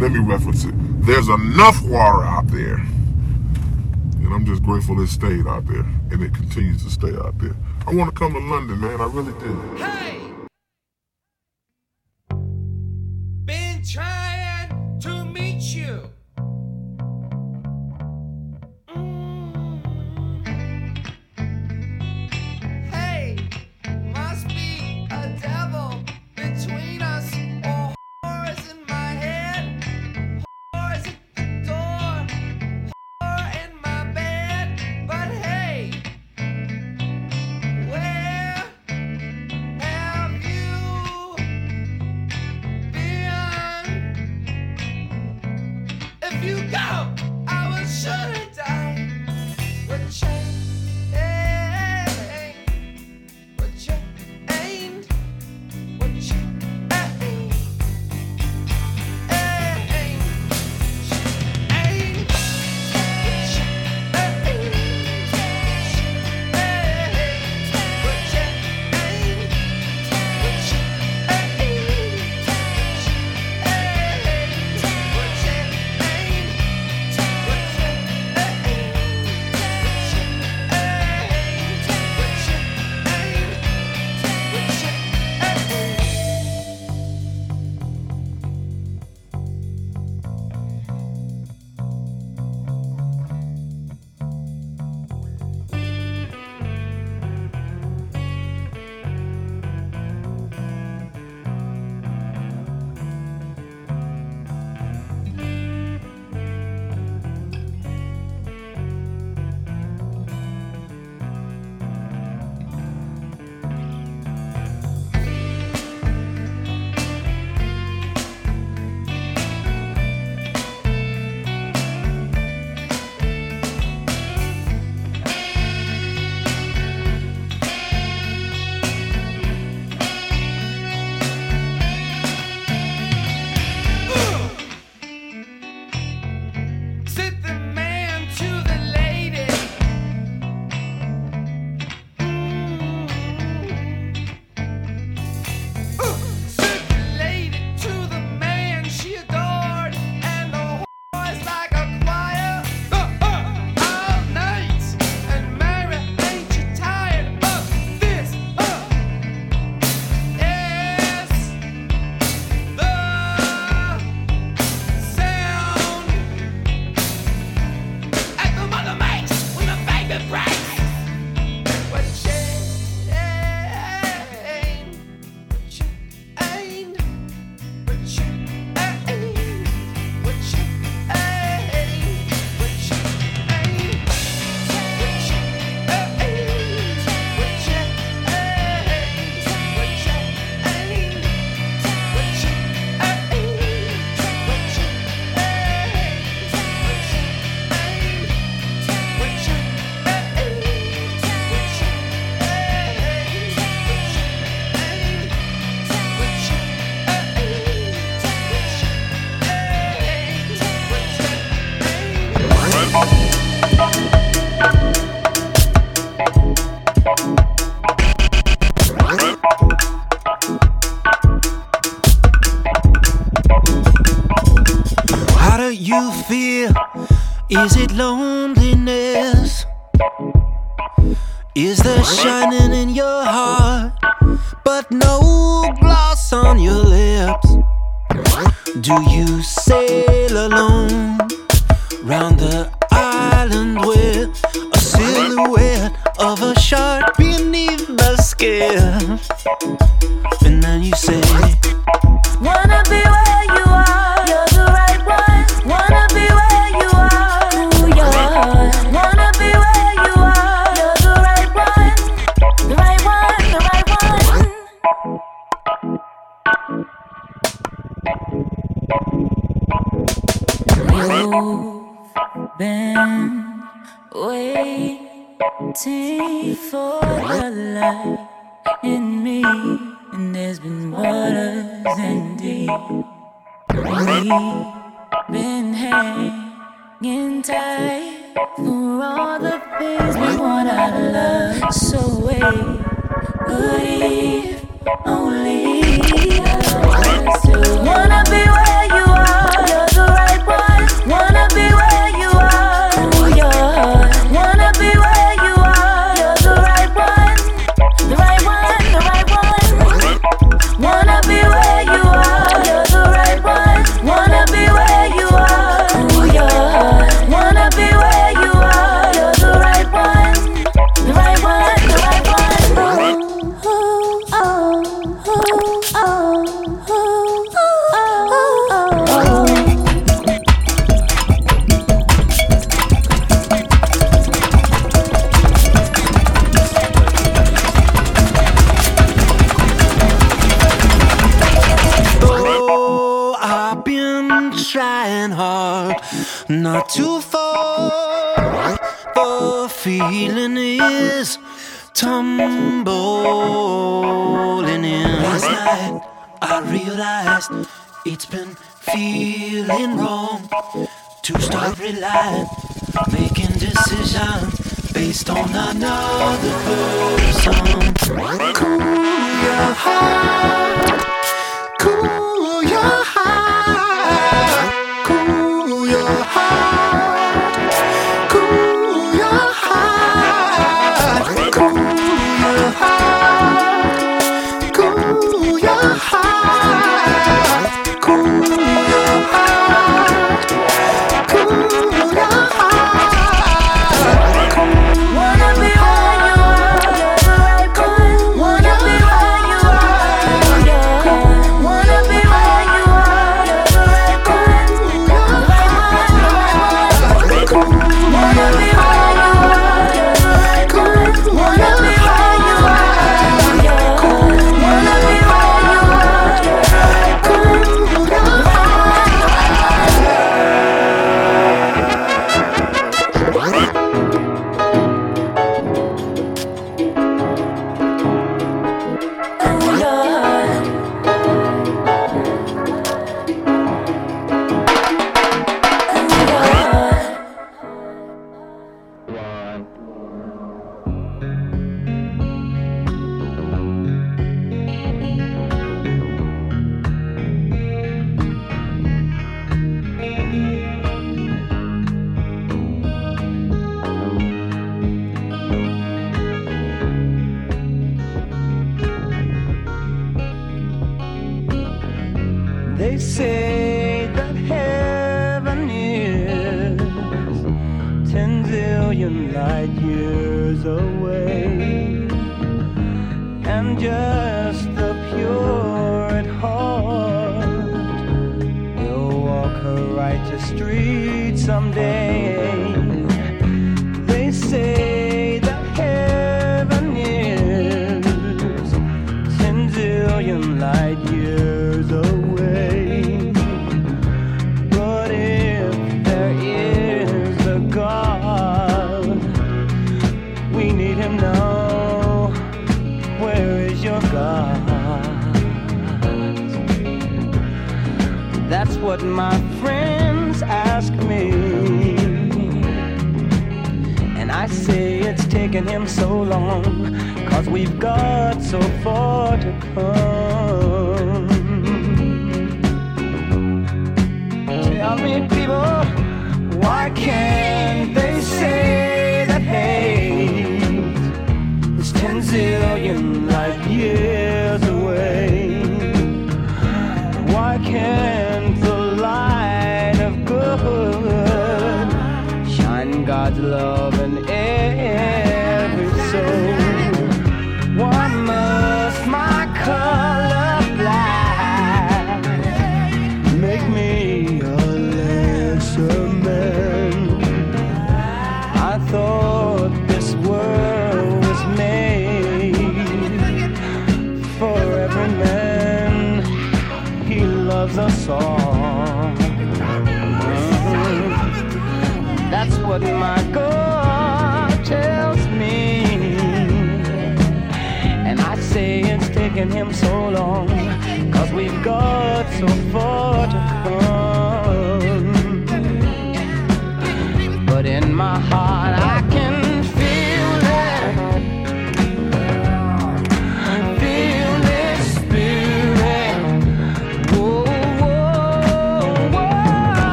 Let me reference it. There's enough water out there, and I'm just grateful it stayed out there, and it continues to stay out there. I want to come to London, man. I really do. Hey!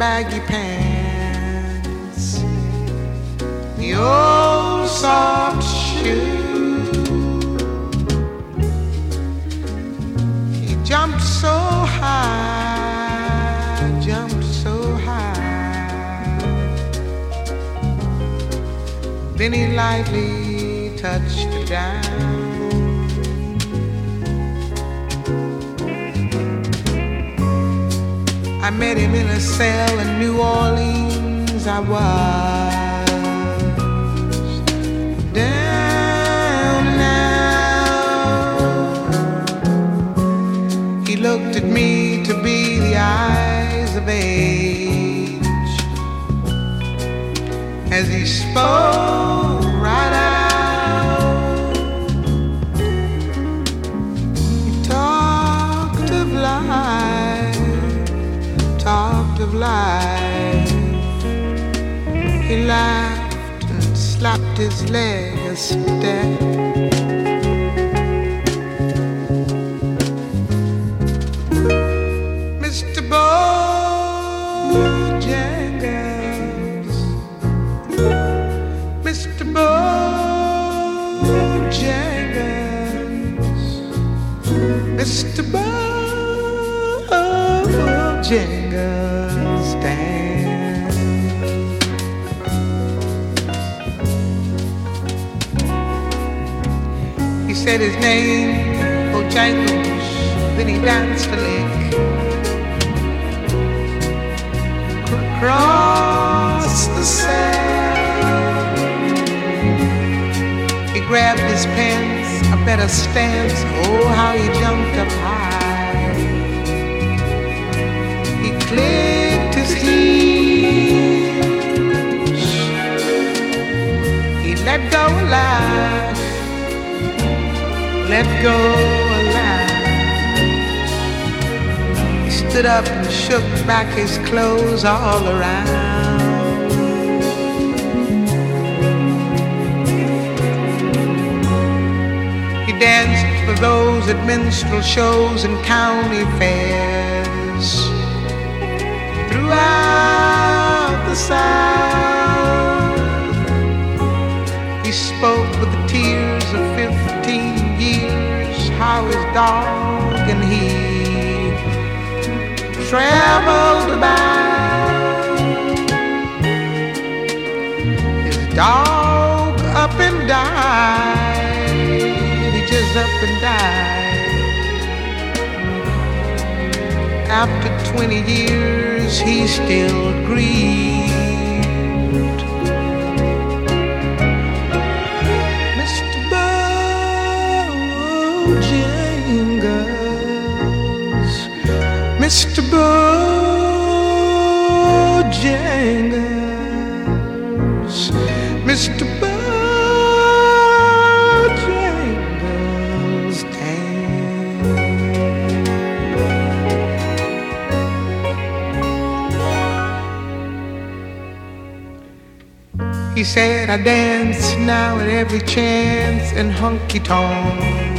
Baggy slapped his leg a step. Mr. Bojangles, Mr. Bojangles, Mr. Bojangles, said his name, Bojangles, then he danced a lick. across the sand. He grabbed his pants, a better stance. Oh, how he jumped up high. He clicked his heels. He let go a line, let go a line. He stood up and shook back his clothes all around. He danced for those at minstrel shows and county fairs throughout the South. He spoke with the tears of 15 years, how his dog and he traveled about. His dog up and died. He just up and died. After 20 years, he still grieved. Mr. Bojangles, Mr. Bojangles, He said, I dance now at every chance in honky tonks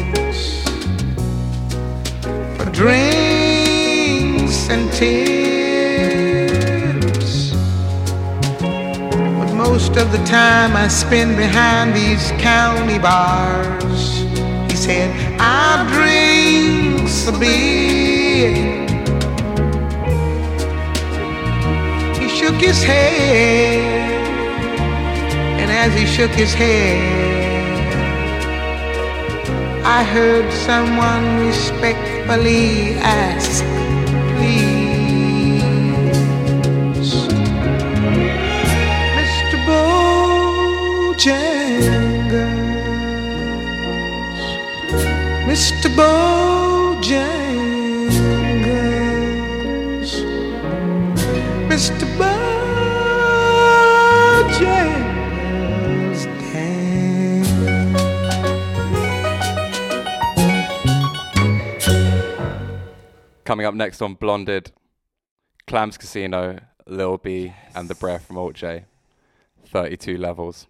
and tips. But most of the time I spend behind these county bars. He said, I drink a beer. He shook his head. And as he shook his head, I heard someone respectfully ask, Mr. Bojangles, Coming up next on Blonded, Clams Casino, Lil B, and The Breath from Alt J. 32 levels.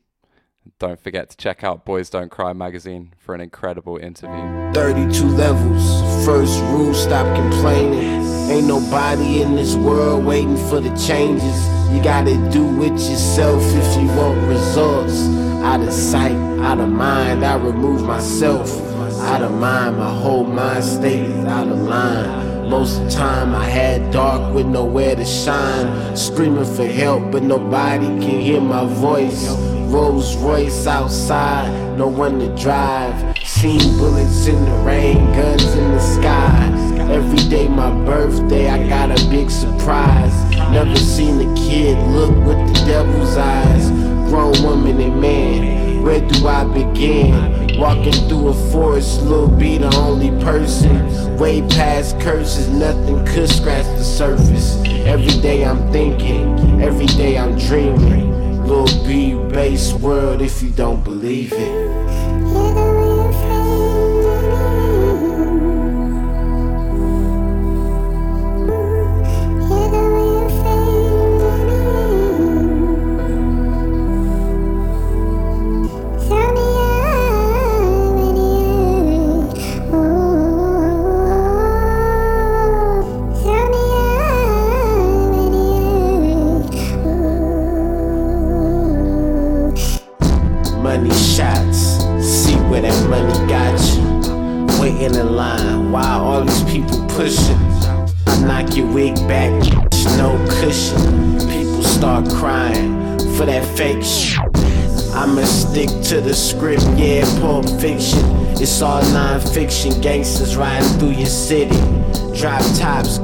Don't forget to check out Boys Don't Cry magazine for an incredible interview. 32 levels. First rule, stop complaining. Ain't nobody in this world waiting for the changes. You gotta do it yourself if you want results. Out of sight, out of mind, I remove myself. Out of mind, my whole mind state is out of line. Most of the time I had dark with nowhere to shine. Screaming for help, but nobody can hear my voice. Rolls Royce outside, no one to drive. Seen bullets in the rain, guns in the sky. Every day my birthday, I got a big surprise. Never seen a kid look with the devil's eyes. Grown woman and man, where do I begin? Walking through a forest, Lil B the only person. Way past curses, nothing could scratch the surface. Every day I'm thinking, every day I'm dreaming. Lil B base world if you don't believe it.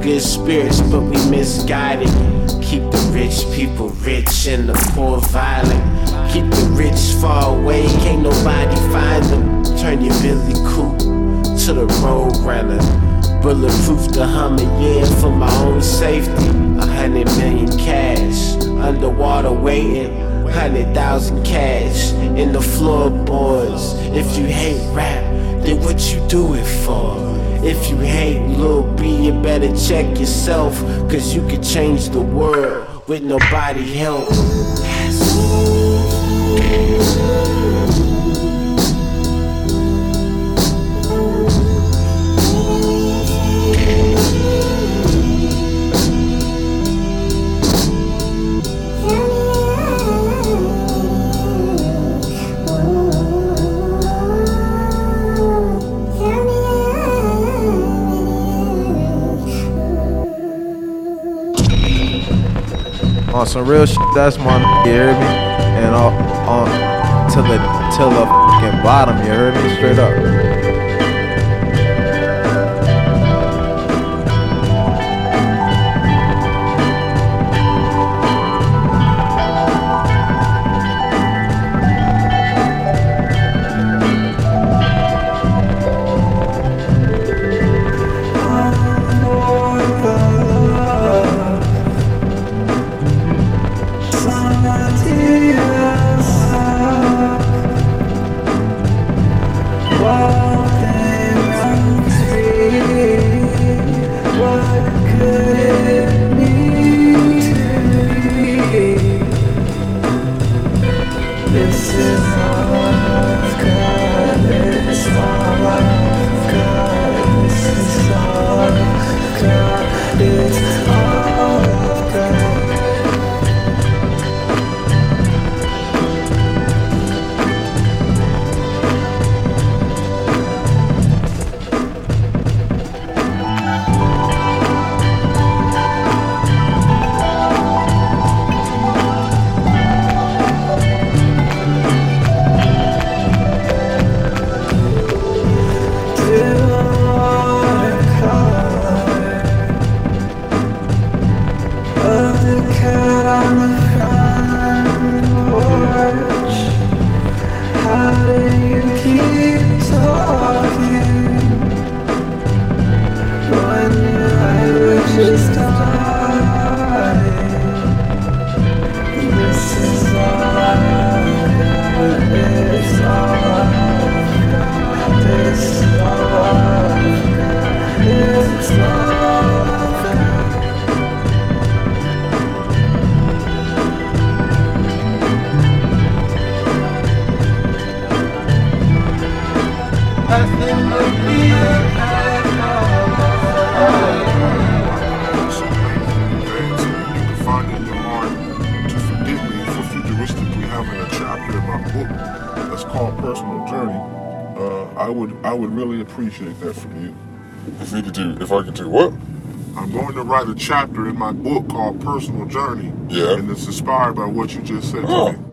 Good spirits, but we misguided. Keep the rich people rich and the poor violent. Keep the rich far away, can't nobody find them. Turn your Billy Coupe to the road runner. Bulletproof the Hummer, yeah, for my own safety. A hundred million cash, underwater waiting. Hundred thousand cash in the floorboards. If you hate rap, then what you do it for? If you hate Lil B, you better check yourself. Cause you could change the world with nobody help. Some real shit. That's my you heard me? And on, on to the till the fucking bottom. You heard me? Straight up. Write a chapter in my book called Personal Journey. Yeah. And it's inspired by what you just said Oh.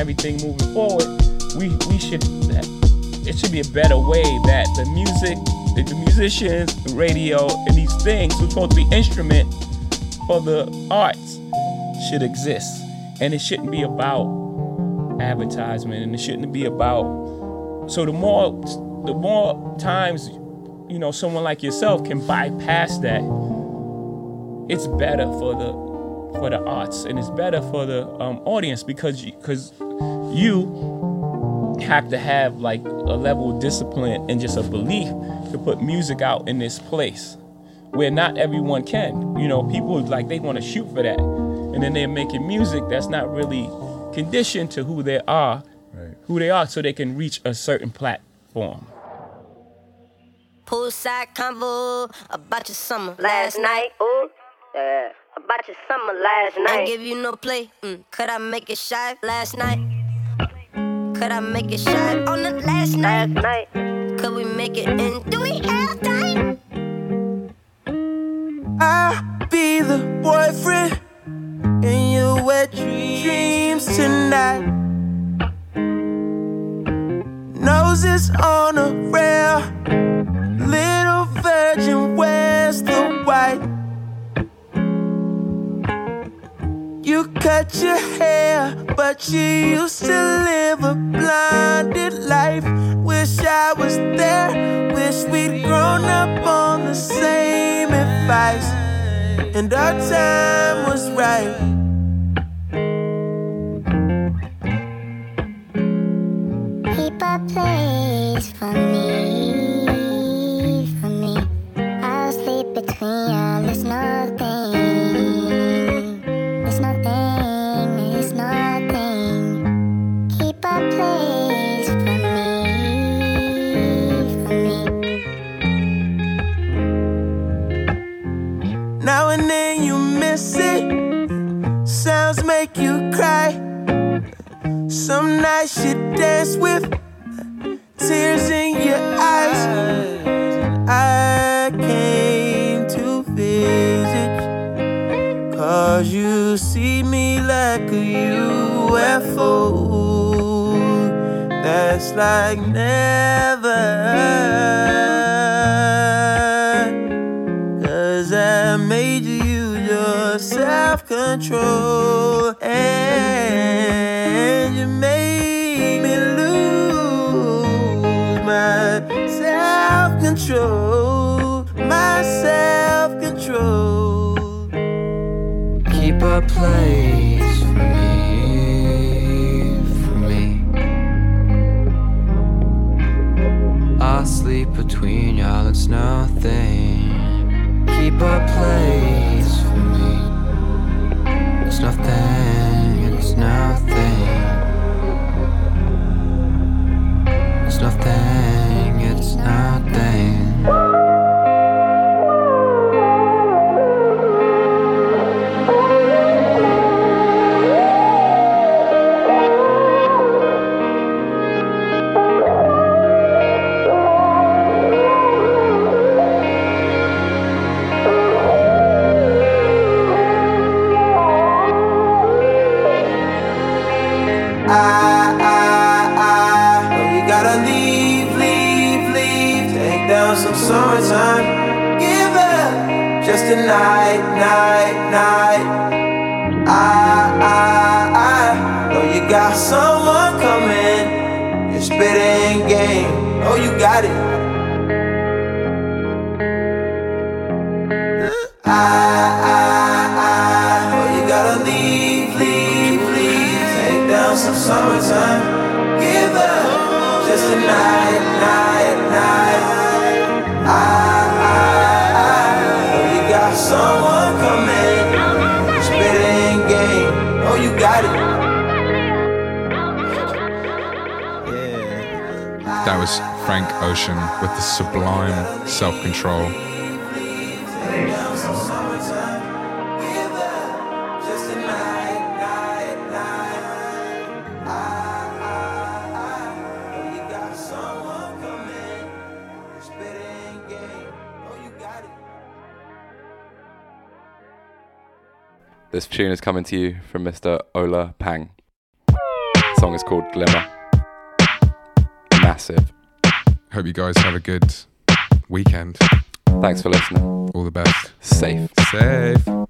Everything moving forward, we we should it should be a better way that the music, the, the musicians, the radio, and these things who's supposed to be instrument for the arts should exist, and it shouldn't be about advertisement, and it shouldn't be about. So the more the more times you know someone like yourself can bypass that, it's better for the for the arts and it's better for the um, audience because because you have to have like a level of discipline and just a belief to put music out in this place where not everyone can. You know, people like they want to shoot for that, and then they're making music that's not really conditioned to who they are, who they are, so they can reach a certain platform. Poolside convo about your summer last night. Ooh, yeah. About your summer last night. I give you no play. Mm. Could I make it shy last night? Could I make it shy on the last night? Last night. Could we make it in? Do we have time? I'll be the boyfriend in your wet dreams tonight. Noses on a rail, little virgin wears the You cut your hair, but you used to live a blinded life. Wish I was there, wish we'd grown up on the same advice. And our time was right. Keep a place for me, make you cry. Some nights you dance with tears in your eyes. I came to visit. Cause you see me like a UFO. that's like never. Self control. And you made me lose my self control. My self control. Keep a place for me, for me. I'll sleep between y'all, it's nothing. Keep a place. It's nothing, it's nothing. It's nothing, down some summertime. Give up just a night, night, night. I, I, I know you got someone coming. You're spitting game. Oh, you got it. I, I, I know you gotta leave, leave, leave. Take down some summertime. Give up just a night, Ocean with the sublime self control. This tune is coming to you from Mr. Ola Pang. The song is called Glimmer. Massive. Hope you guys have a good weekend. Thanks for listening. All the best. Safe. Safe.